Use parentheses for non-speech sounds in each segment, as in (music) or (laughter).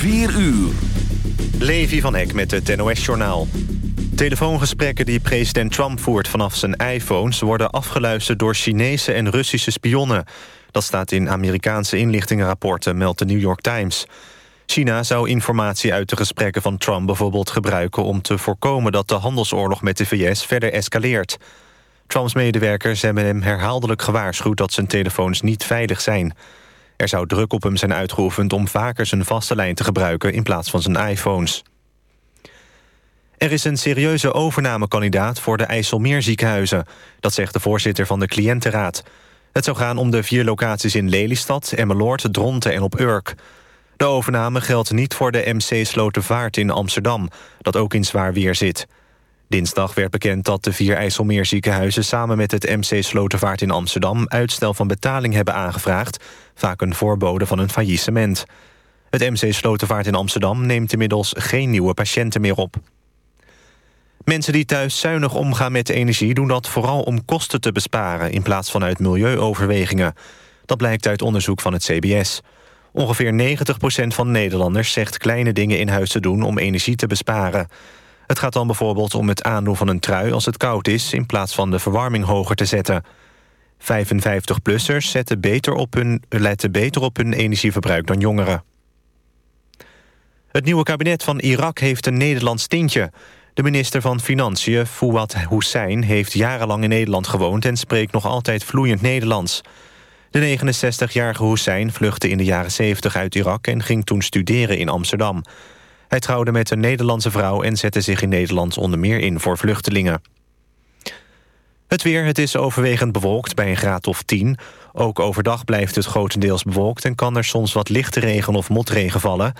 4 uur. Levi van Eck met het NOS-journaal. Telefoongesprekken die president Trump voert vanaf zijn iPhones... worden afgeluisterd door Chinese en Russische spionnen. Dat staat in Amerikaanse inlichtingenrapporten, meldt de New York Times. China zou informatie uit de gesprekken van Trump bijvoorbeeld gebruiken... om te voorkomen dat de handelsoorlog met de VS verder escaleert. Trumps medewerkers hebben hem herhaaldelijk gewaarschuwd... dat zijn telefoons niet veilig zijn... Er zou druk op hem zijn uitgeoefend om vaker zijn vaste lijn te gebruiken... in plaats van zijn iPhones. Er is een serieuze overnamekandidaat voor de IJsselmeerziekenhuizen. Dat zegt de voorzitter van de cliëntenraad. Het zou gaan om de vier locaties in Lelystad, Emmeloord, Dronten en op Urk. De overname geldt niet voor de MC Slotervaart in Amsterdam... dat ook in zwaar weer zit. Dinsdag werd bekend dat de vier IJsselmeerziekenhuizen... samen met het MC Slotervaart in Amsterdam... uitstel van betaling hebben aangevraagd... vaak een voorbode van een faillissement. Het MC Slotervaart in Amsterdam neemt inmiddels geen nieuwe patiënten meer op. Mensen die thuis zuinig omgaan met energie... doen dat vooral om kosten te besparen... in plaats van uit milieuoverwegingen. Dat blijkt uit onderzoek van het CBS. Ongeveer 90% van Nederlanders zegt kleine dingen in huis te doen... om energie te besparen... Het gaat dan bijvoorbeeld om het aandoen van een trui als het koud is... in plaats van de verwarming hoger te zetten. 55-plussers letten beter op hun, energieverbruik dan jongeren. Het nieuwe kabinet van Irak heeft een Nederlands tintje. De minister van Financiën, Fouad Hussein, heeft jarenlang in Nederland gewoond... en spreekt nog altijd vloeiend Nederlands. De 69-jarige Hussein vluchtte in de jaren 70 uit Irak... en ging toen studeren in Amsterdam. Hij trouwde met een Nederlandse vrouw en zette zich in Nederland onder meer in voor vluchtelingen. Het weer, het is overwegend bewolkt bij een graad of 10. Ook overdag blijft het grotendeels bewolkt... en kan er soms wat lichte regen of motregen vallen.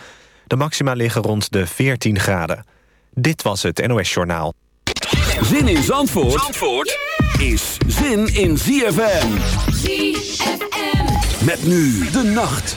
De maxima liggen rond de 14 graden. Dit was het NOS Journaal. Zin in Zandvoort, Zandvoort is zin in ZFM. ZFM. Met nu de nacht.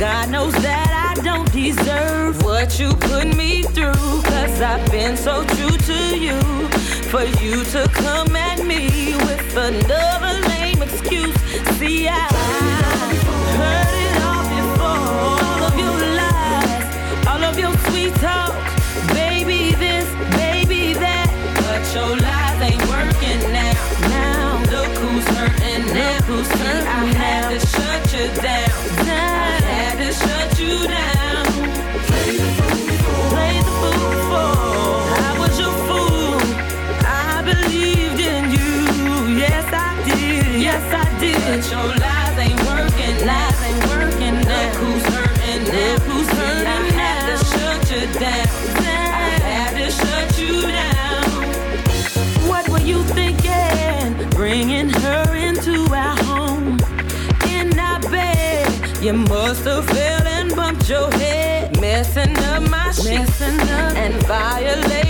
God knows that I don't deserve what you put me through. Cause I've been so true to you. For you to come at me with another lame excuse. See, I heard it all before. All of your lies, all of your sweet talk. Baby this, baby that. But your lies ain't working now. Now, look who's hurting now. Look who's hurting I had to shut you down. Lies ain't working. Lies ain't working. Look who's hurting. Look who's hurting I had to shut you down. I had to shut you down. What were you thinking? Bringing her into our home. In our bed, you must have fell and bumped your head. Messing up my shit. Messing up and violating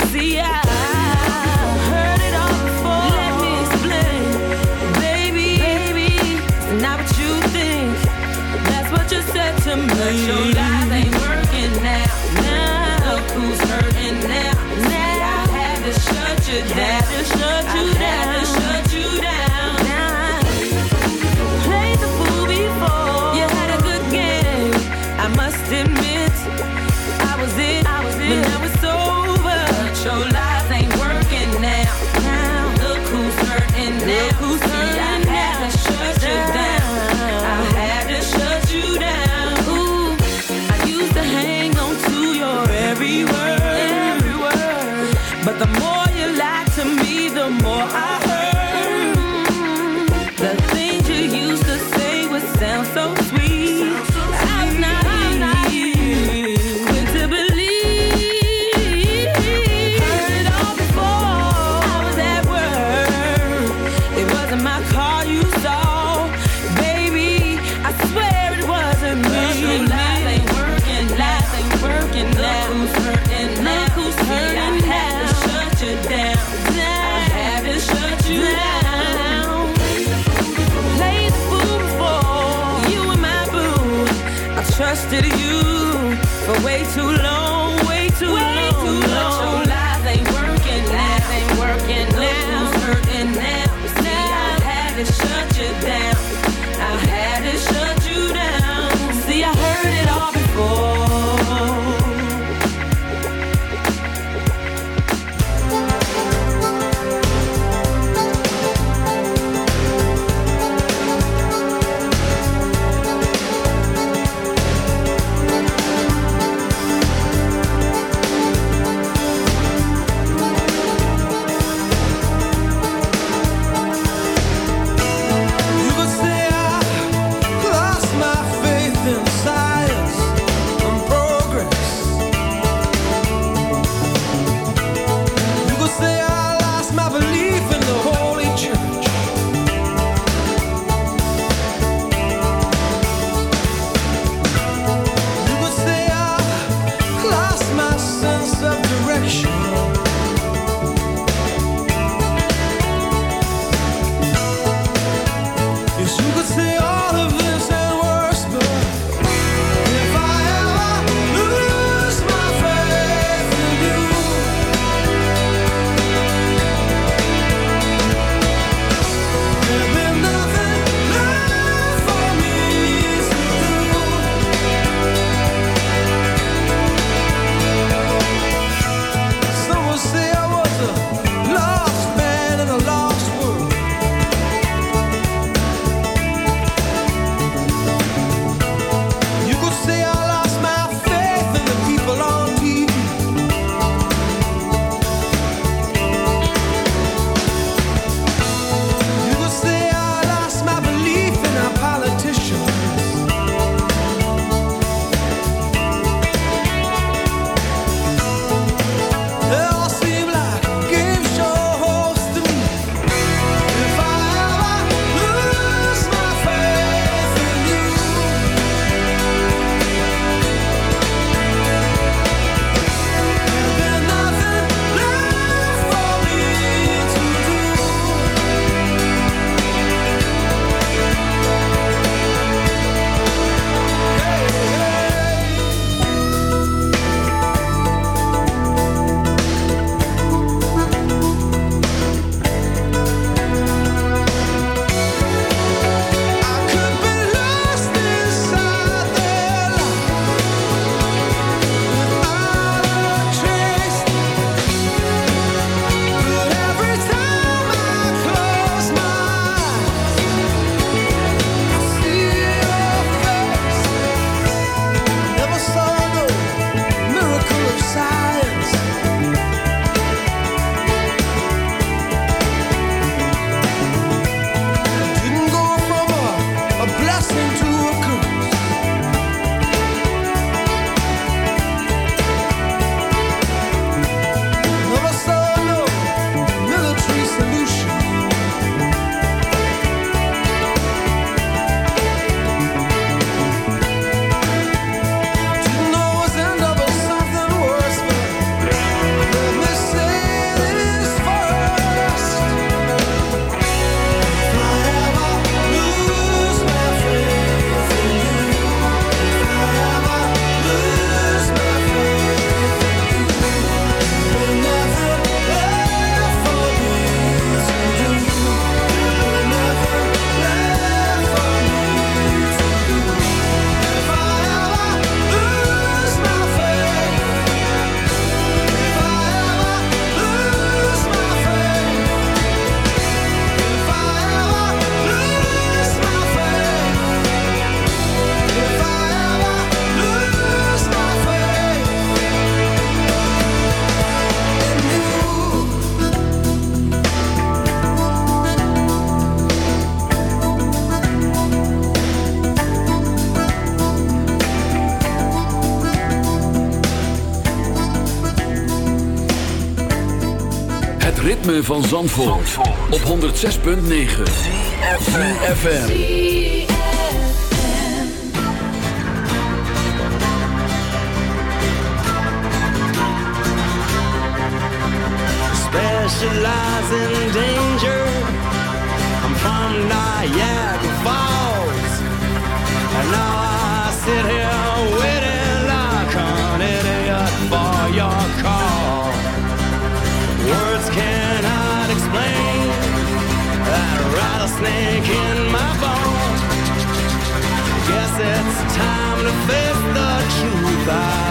Down. ritme van Zandvoort, Zandvoort. op 106.9 CFFM Specialize in danger. I'm from Niagara Falls. And now I sit here waiting like an idiot for your call. got a snake in my bone. Guess it's time to face the truth. I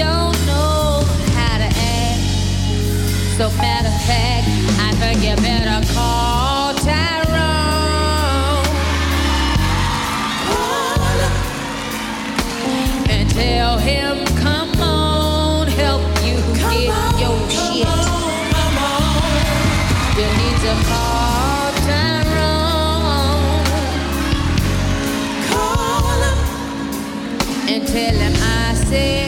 don't know how to act. So matter of fact, I think you better call Tyrone. And tell him, come on, help you get your shit. You need to call Tyrone. Call him. And tell him I said.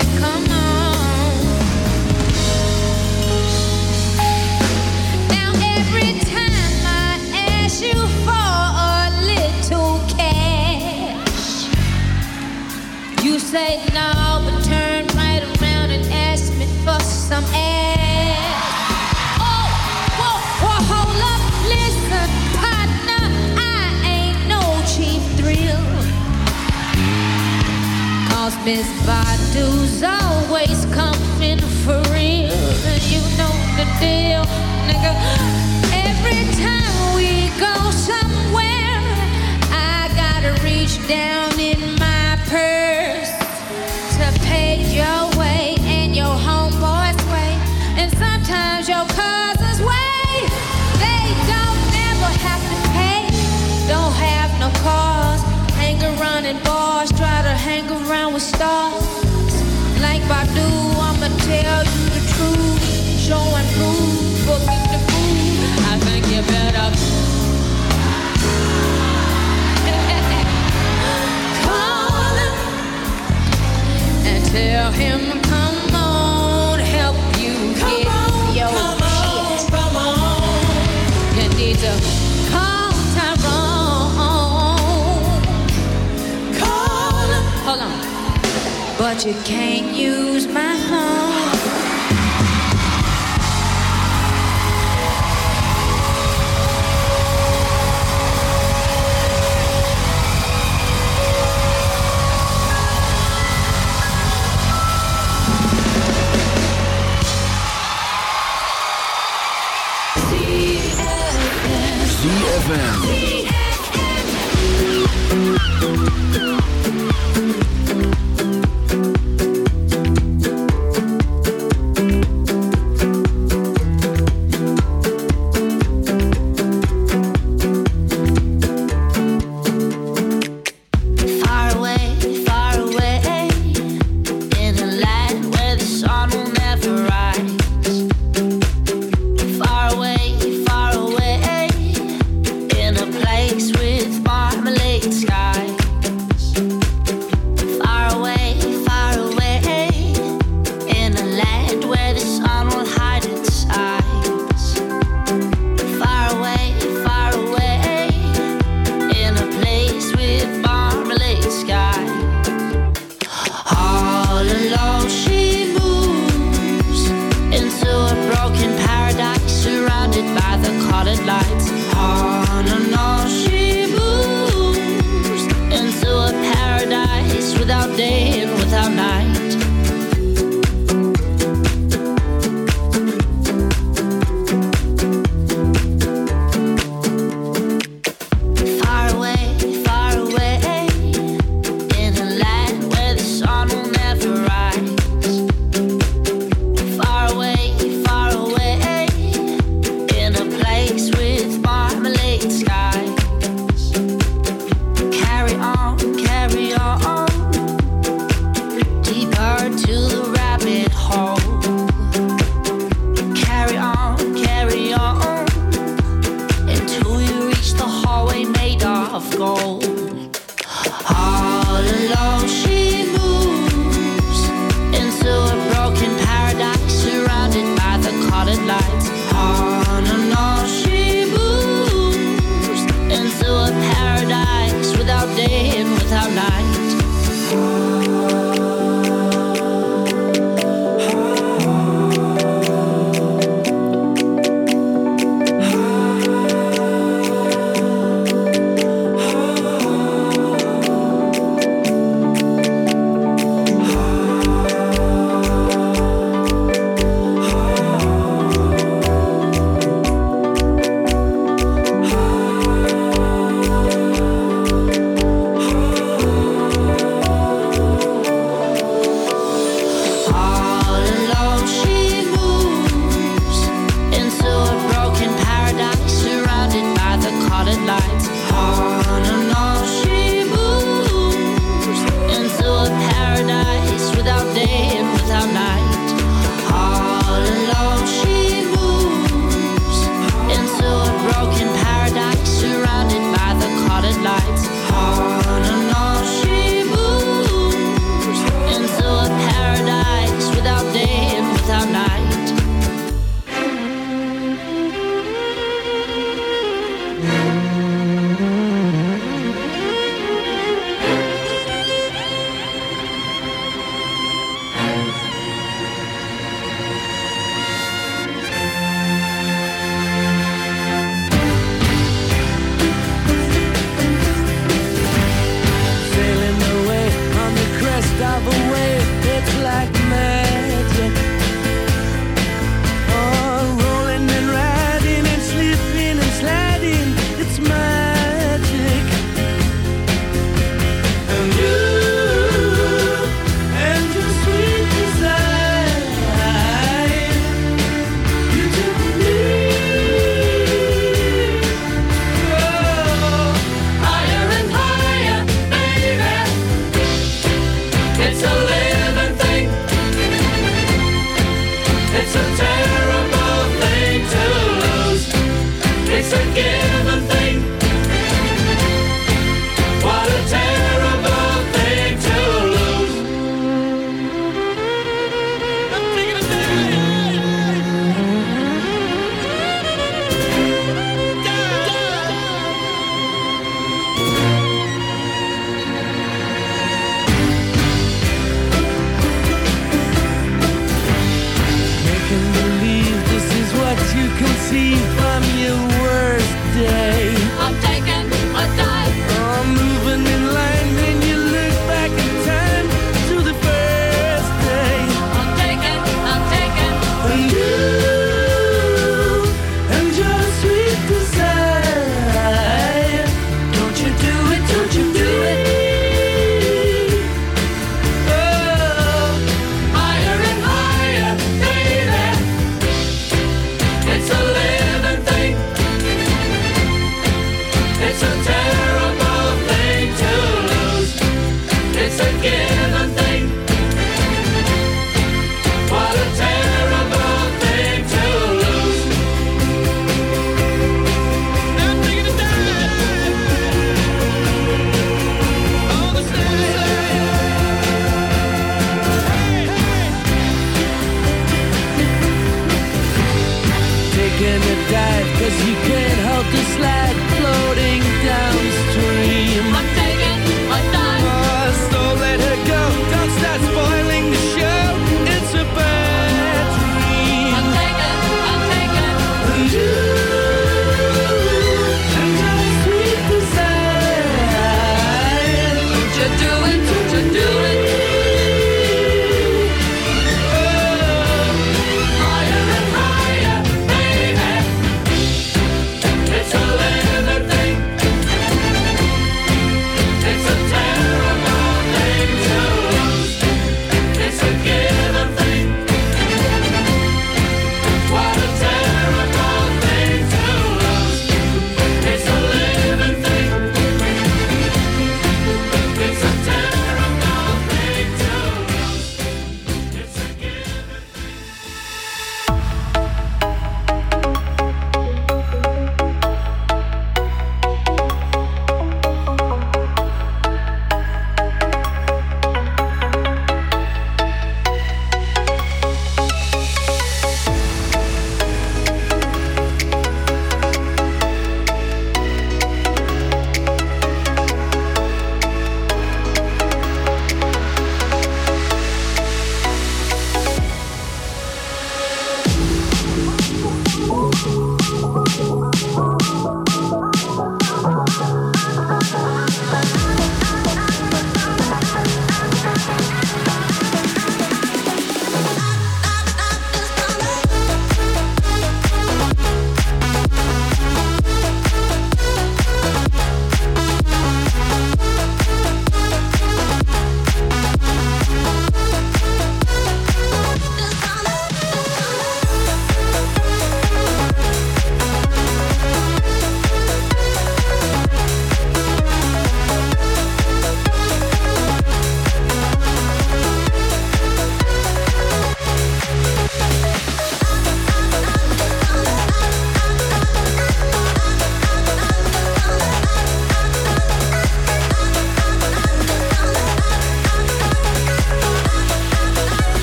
Miss Badu's always coming for real. You know the deal, nigga. Every time. (laughs) call him and tell him come on, help you get your you need to call Tyrone. Hold on. But you can't use my phone.